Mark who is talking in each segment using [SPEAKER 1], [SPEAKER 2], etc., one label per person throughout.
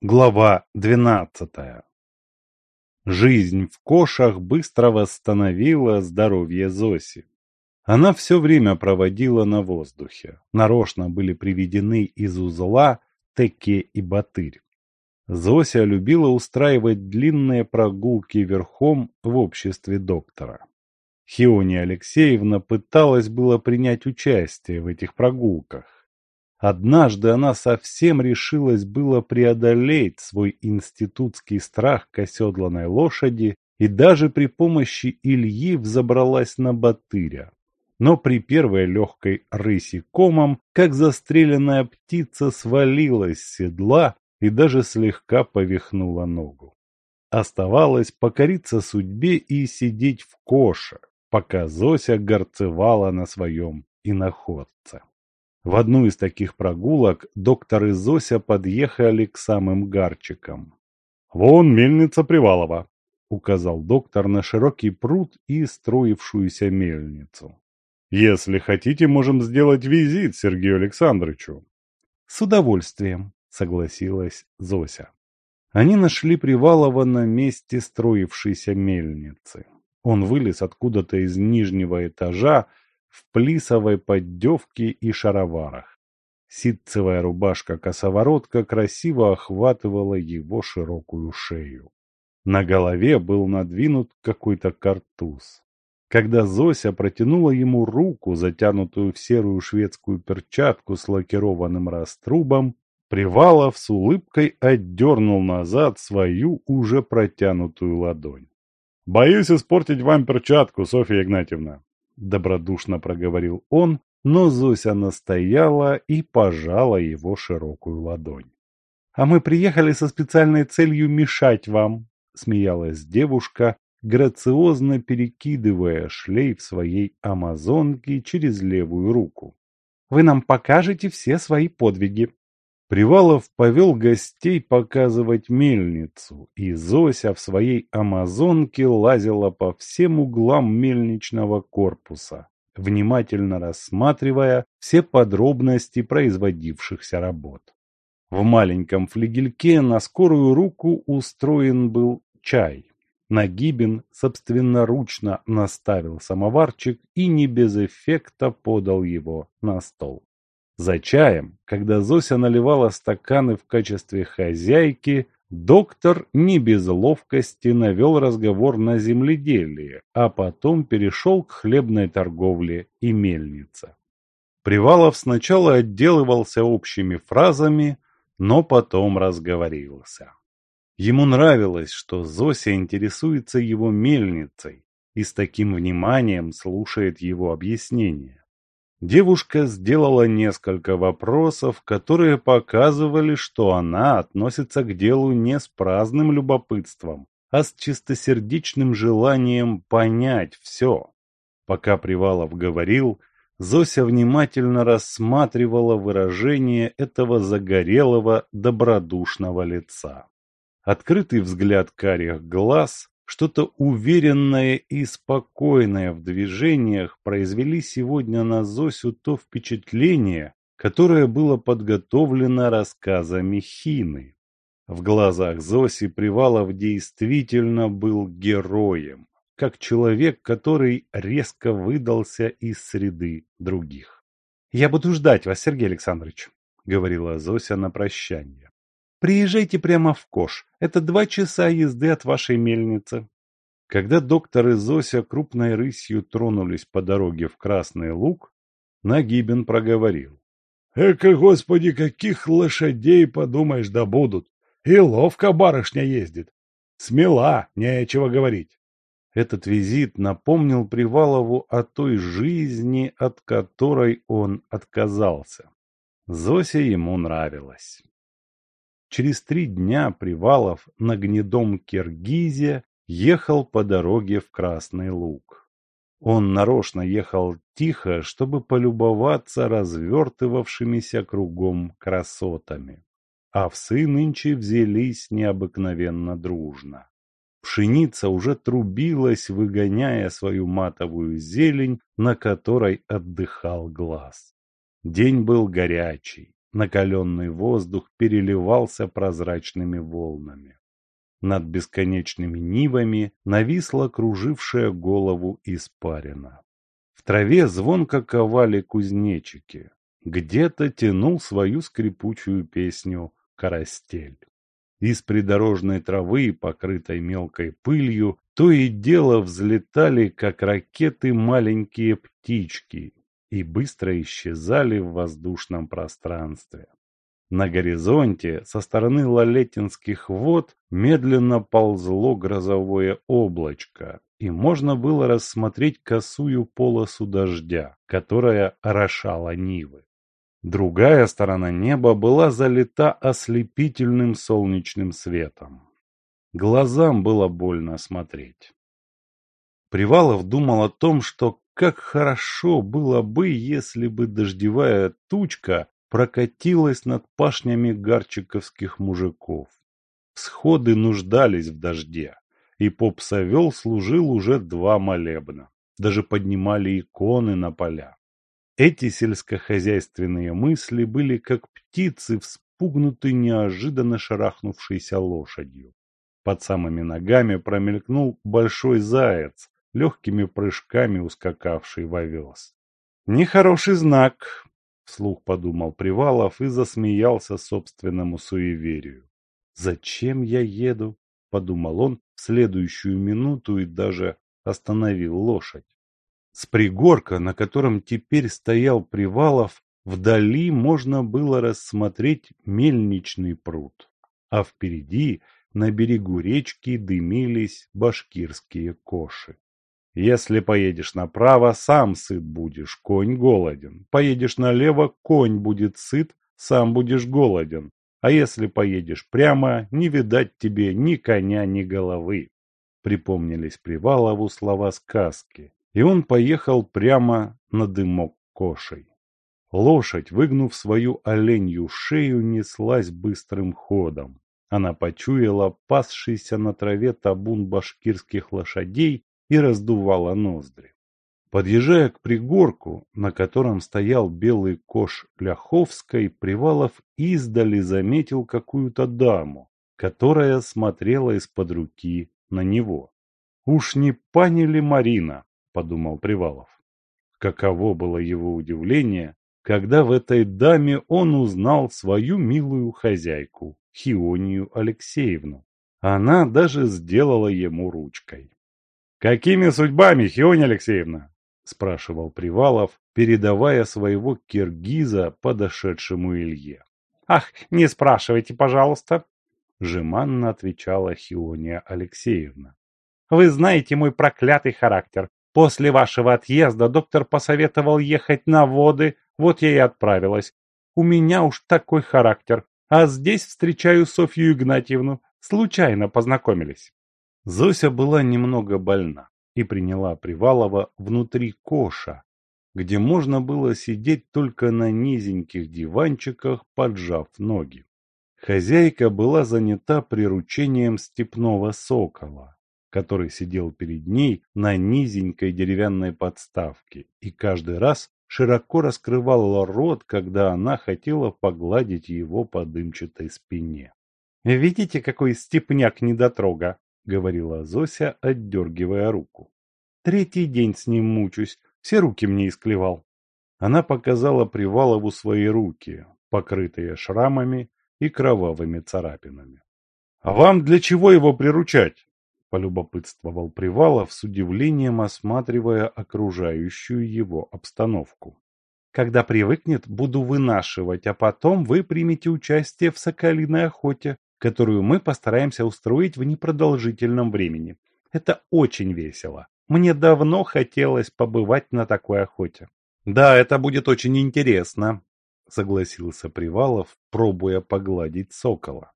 [SPEAKER 1] Глава двенадцатая Жизнь в Кошах быстро восстановила здоровье Зоси. Она все время проводила на воздухе. Нарочно были приведены из узла Теке и Батырь. Зося любила устраивать длинные прогулки верхом в обществе доктора. Хиония Алексеевна пыталась было принять участие в этих прогулках, Однажды она совсем решилась было преодолеть свой институтский страх к оседланной лошади и даже при помощи Ильи взобралась на Батыря. Но при первой легкой рыси комом, как застреленная птица, свалилась с седла и даже слегка повихнула ногу. Оставалось покориться судьбе и сидеть в коше, пока Зося горцевала на своем иноходце. В одну из таких прогулок доктор и Зося подъехали к самым гарчикам. «Вон мельница Привалова», — указал доктор на широкий пруд и строившуюся мельницу. «Если хотите, можем сделать визит Сергею Александровичу». «С удовольствием», — согласилась Зося. Они нашли Привалова на месте строившейся мельницы. Он вылез откуда-то из нижнего этажа, в плисовой поддевке и шароварах. Ситцевая рубашка-косоворотка красиво охватывала его широкую шею. На голове был надвинут какой-то картуз. Когда Зося протянула ему руку, затянутую в серую шведскую перчатку с лакированным раструбом, Привалов с улыбкой отдернул назад свою уже протянутую ладонь. «Боюсь испортить вам перчатку, Софья Игнатьевна добродушно проговорил он, но Зося настояла и пожала его широкую ладонь. «А мы приехали со специальной целью мешать вам», — смеялась девушка, грациозно перекидывая шлейф своей амазонки через левую руку. «Вы нам покажете все свои подвиги». Привалов повел гостей показывать мельницу, и Зося в своей амазонке лазила по всем углам мельничного корпуса, внимательно рассматривая все подробности производившихся работ. В маленьком флигельке на скорую руку устроен был чай. Нагибин собственноручно наставил самоварчик и не без эффекта подал его на стол. За чаем, когда Зося наливала стаканы в качестве хозяйки, доктор не без ловкости навел разговор на земледелие, а потом перешел к хлебной торговле и мельнице. Привалов сначала отделывался общими фразами, но потом разговорился. Ему нравилось, что Зося интересуется его мельницей и с таким вниманием слушает его объяснения. Девушка сделала несколько вопросов, которые показывали, что она относится к делу не с праздным любопытством, а с чистосердечным желанием понять все. Пока Привалов говорил, Зося внимательно рассматривала выражение этого загорелого, добродушного лица. Открытый взгляд карих глаз, что-то уверенное и спокойное в движениях произвели сегодня на Зосю то впечатление, которое было подготовлено рассказами Хины. В глазах Зоси Привалов действительно был героем, как человек, который резко выдался из среды других. «Я буду ждать вас, Сергей Александрович», — говорила Зося на прощание. Приезжайте прямо в Кош. Это два часа езды от вашей мельницы. Когда доктор и Зося крупной рысью тронулись по дороге в Красный Луг, Нагибин проговорил. «Эка, господи, каких лошадей, подумаешь, да будут! И ловко барышня ездит! Смела, нечего говорить!» Этот визит напомнил Привалову о той жизни, от которой он отказался. Зося ему нравилась. Через три дня Привалов на гнедом Киргизе ехал по дороге в Красный Луг. Он нарочно ехал тихо, чтобы полюбоваться развертывавшимися кругом красотами. Овсы нынче взялись необыкновенно дружно. Пшеница уже трубилась, выгоняя свою матовую зелень, на которой отдыхал глаз. День был горячий. Накаленный воздух переливался прозрачными волнами. Над бесконечными нивами нависла кружившая голову испарина. В траве звонко ковали кузнечики. Где-то тянул свою скрипучую песню карастель. Из придорожной травы, покрытой мелкой пылью, то и дело взлетали, как ракеты, маленькие птички и быстро исчезали в воздушном пространстве. На горизонте со стороны Лалетинских вод медленно ползло грозовое облачко, и можно было рассмотреть косую полосу дождя, которая орошала Нивы. Другая сторона неба была залита ослепительным солнечным светом. Глазам было больно смотреть. Привалов думал о том, что как хорошо было бы, если бы дождевая тучка прокатилась над пашнями гарчиковских мужиков. Сходы нуждались в дожде, и поп Савел служил уже два молебна. Даже поднимали иконы на поля. Эти сельскохозяйственные мысли были как птицы, вспугнуты неожиданно шарахнувшейся лошадью. Под самыми ногами промелькнул большой заяц, легкими прыжками ускакавший в овес. «Нехороший знак», — вслух подумал Привалов и засмеялся собственному суеверию. «Зачем я еду?» — подумал он в следующую минуту и даже остановил лошадь. С пригорка, на котором теперь стоял Привалов, вдали можно было рассмотреть мельничный пруд, а впереди, на берегу речки, дымились башкирские коши. Если поедешь направо, сам сыт будешь, конь голоден. Поедешь налево, конь будет сыт, сам будешь голоден. А если поедешь прямо, не видать тебе ни коня, ни головы. Припомнились Привалову слова сказки и он поехал прямо на дымок кошей. Лошадь, выгнув свою оленью шею, неслась быстрым ходом. Она почуяла пасшийся на траве табун башкирских лошадей и раздувала ноздри. Подъезжая к пригорку, на котором стоял белый кош Ляховской, Привалов издали заметил какую-то даму, которая смотрела из-под руки на него. Уж не пани ли Марина? подумал Привалов. Каково было его удивление, когда в этой даме он узнал свою милую хозяйку, Хионию Алексеевну. Она даже сделала ему ручкой. «Какими судьбами, Хиония Алексеевна?» – спрашивал Привалов, передавая своего киргиза подошедшему Илье. «Ах, не спрашивайте, пожалуйста!» – жеманно отвечала Хиония Алексеевна. «Вы знаете мой проклятый характер. После вашего отъезда доктор посоветовал ехать на воды, вот я и отправилась. У меня уж такой характер. А здесь встречаю Софью Игнатьевну. Случайно познакомились. Зося была немного больна и приняла Привалова внутри коша, где можно было сидеть только на низеньких диванчиках, поджав ноги. Хозяйка была занята приручением степного сокола который сидел перед ней на низенькой деревянной подставке и каждый раз широко раскрывал рот, когда она хотела погладить его по дымчатой спине. «Видите, какой степняк недотрога!» — говорила Зося, отдергивая руку. «Третий день с ним мучусь, все руки мне исклевал». Она показала Привалову свои руки, покрытые шрамами и кровавыми царапинами. «А вам для чего его приручать?» — полюбопытствовал Привалов с удивлением, осматривая окружающую его обстановку. «Когда привыкнет, буду вынашивать, а потом вы примете участие в соколиной охоте, которую мы постараемся устроить в непродолжительном времени. Это очень весело. Мне давно хотелось побывать на такой охоте». «Да, это будет очень интересно», — согласился Привалов, пробуя погладить сокола.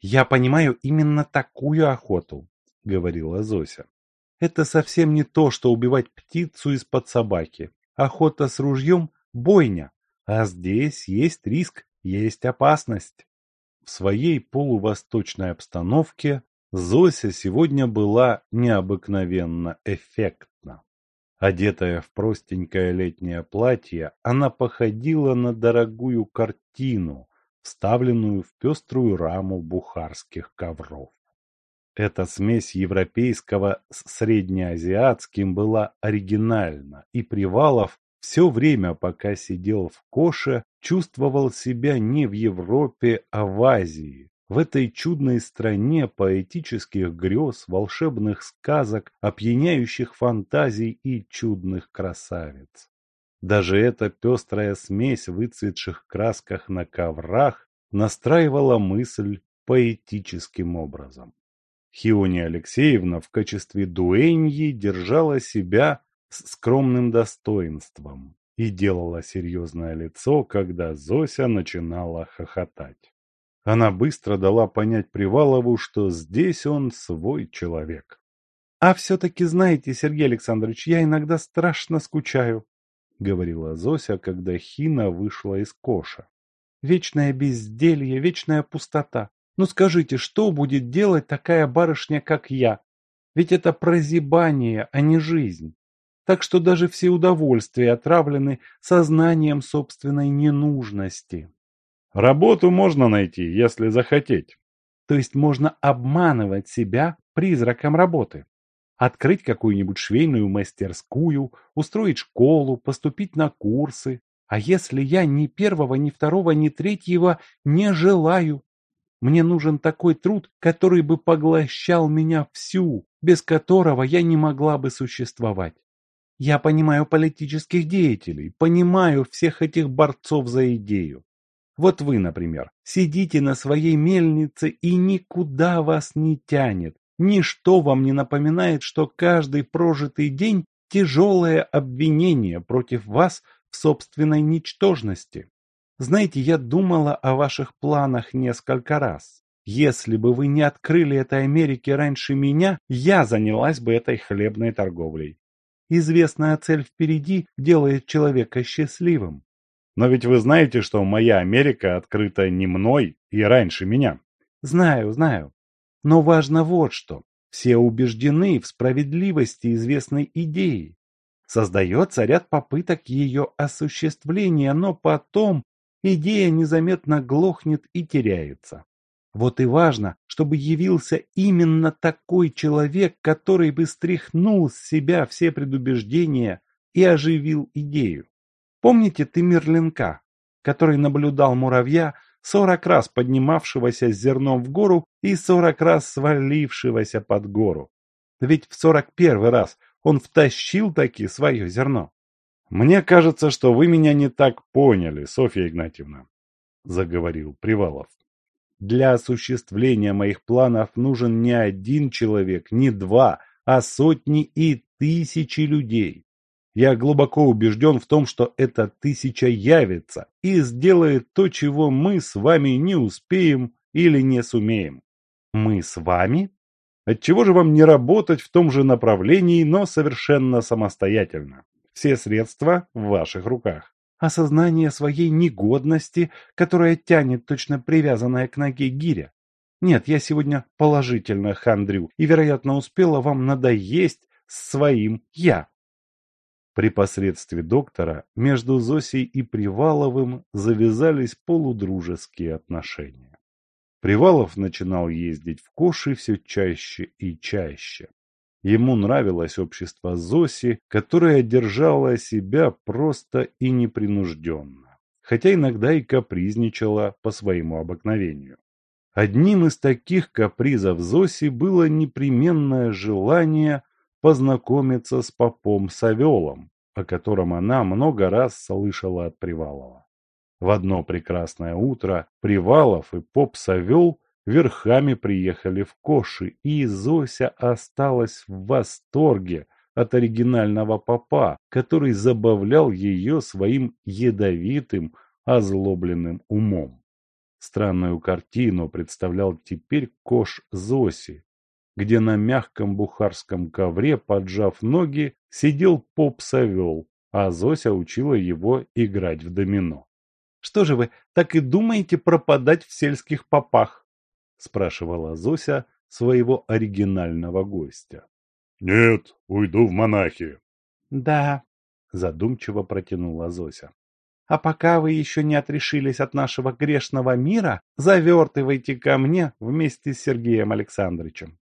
[SPEAKER 1] «Я понимаю именно такую охоту говорила Зося. Это совсем не то, что убивать птицу из-под собаки. Охота с ружьем – бойня, а здесь есть риск, есть опасность. В своей полувосточной обстановке Зося сегодня была необыкновенно эффектна. Одетая в простенькое летнее платье, она походила на дорогую картину, вставленную в пеструю раму бухарских ковров. Эта смесь европейского с среднеазиатским была оригинальна, и Привалов все время, пока сидел в Коше, чувствовал себя не в Европе, а в Азии, в этой чудной стране поэтических грез, волшебных сказок, опьяняющих фантазий и чудных красавиц. Даже эта пестрая смесь выцветших красках на коврах настраивала мысль поэтическим образом. Хиония Алексеевна в качестве дуэньи держала себя с скромным достоинством и делала серьезное лицо, когда Зося начинала хохотать. Она быстро дала понять Привалову, что здесь он свой человек. — А все-таки знаете, Сергей Александрович, я иногда страшно скучаю, — говорила Зося, когда Хина вышла из коша. — Вечное безделье, вечная пустота. Ну скажите, что будет делать такая барышня, как я? Ведь это прозябание, а не жизнь. Так что даже все удовольствия отравлены сознанием собственной ненужности. Работу можно найти, если захотеть. То есть можно обманывать себя призраком работы. Открыть какую-нибудь швейную мастерскую, устроить школу, поступить на курсы. А если я ни первого, ни второго, ни третьего не желаю, мне нужен такой труд, который бы поглощал меня всю, без которого я не могла бы существовать. Я понимаю политических деятелей, понимаю всех этих борцов за идею. Вот вы, например, сидите на своей мельнице и никуда вас не тянет. Ничто вам не напоминает, что каждый прожитый день – тяжелое обвинение против вас в собственной ничтожности. Знаете, я думала о ваших планах несколько раз. Если бы вы не открыли этой Америки раньше меня, я занялась бы этой хлебной торговлей. Известная цель впереди делает человека счастливым. Но ведь вы знаете, что моя Америка открыта не мной и раньше меня. Знаю, знаю. Но важно вот что. Все убеждены в справедливости известной идеи. Создается ряд попыток ее осуществления, но потом идея незаметно глохнет и теряется. Вот и важно, чтобы явился именно такой человек, который бы стряхнул с себя все предубеждения и оживил идею. Помните ты Мерлинка, который наблюдал муравья, сорок раз поднимавшегося с зерном в гору и сорок раз свалившегося под гору? Ведь в сорок первый раз он втащил таки свое зерно. «Мне кажется, что вы меня не так поняли, Софья Игнатьевна», — заговорил Привалов. «Для осуществления моих планов нужен не один человек, не два, а сотни и тысячи людей. Я глубоко убежден в том, что эта тысяча явится и сделает то, чего мы с вами не успеем или не сумеем. Мы с вами? Отчего же вам не работать в том же направлении, но совершенно самостоятельно? Все средства в ваших руках. Осознание своей негодности, которая тянет точно привязанная к ноге гиря. Нет, я сегодня положительно хандрю и, вероятно, успела вам надоесть своим «я». При посредстве доктора между Зосей и Приваловым завязались полудружеские отношения. Привалов начинал ездить в Коши все чаще и чаще. Ему нравилось общество Зоси, которая держала себя просто и непринужденно, хотя иногда и капризничала по своему обыкновению. Одним из таких капризов Зоси было непременное желание познакомиться с попом Савелом, о котором она много раз слышала от Привалова. В одно прекрасное утро Привалов и поп Савел верхами приехали в Коши, и Зося осталась в восторге от оригинального попа, который забавлял ее своим ядовитым, озлобленным умом. Странную картину представлял теперь Кош Зоси, где на мягком бухарском ковре, поджав ноги, сидел поп-совел, а Зося учила его играть в домино. «Что же вы, так и думаете пропадать в сельских попах?» — спрашивала Зося своего оригинального гостя.
[SPEAKER 2] «Нет, уйду в монахи»,
[SPEAKER 1] Да, задумчиво протянула Зося. А пока вы еще не отрешились от нашего грешного мира, завертывайте ко мне вместе с Сергеем Александровичем.